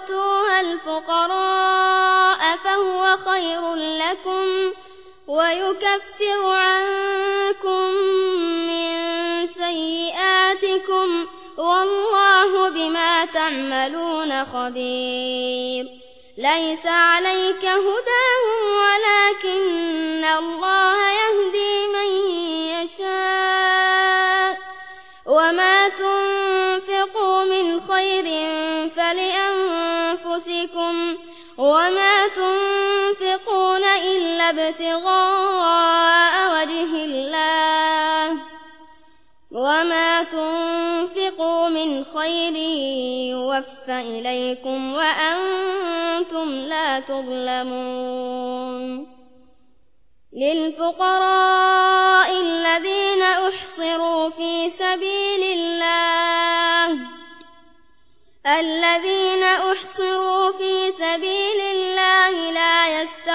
وتؤتوها الفقراء فهو خير لكم ويكفر عنكم من سيئاتكم والله بما تعملون خبير. ليس عليك هداهم وما تنفقون إلا ابتغاء وجه الله. وما تنفقوا من خير يوفى إليكم وأنتم لا تظلمون. للفقراء الذين أحصروا في سبيل الله الذين أحصروا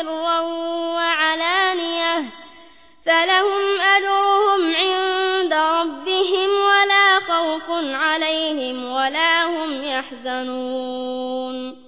سرا وعلانية فلهم أجرهم عند ربهم ولا خوف عليهم ولا هم يحزنون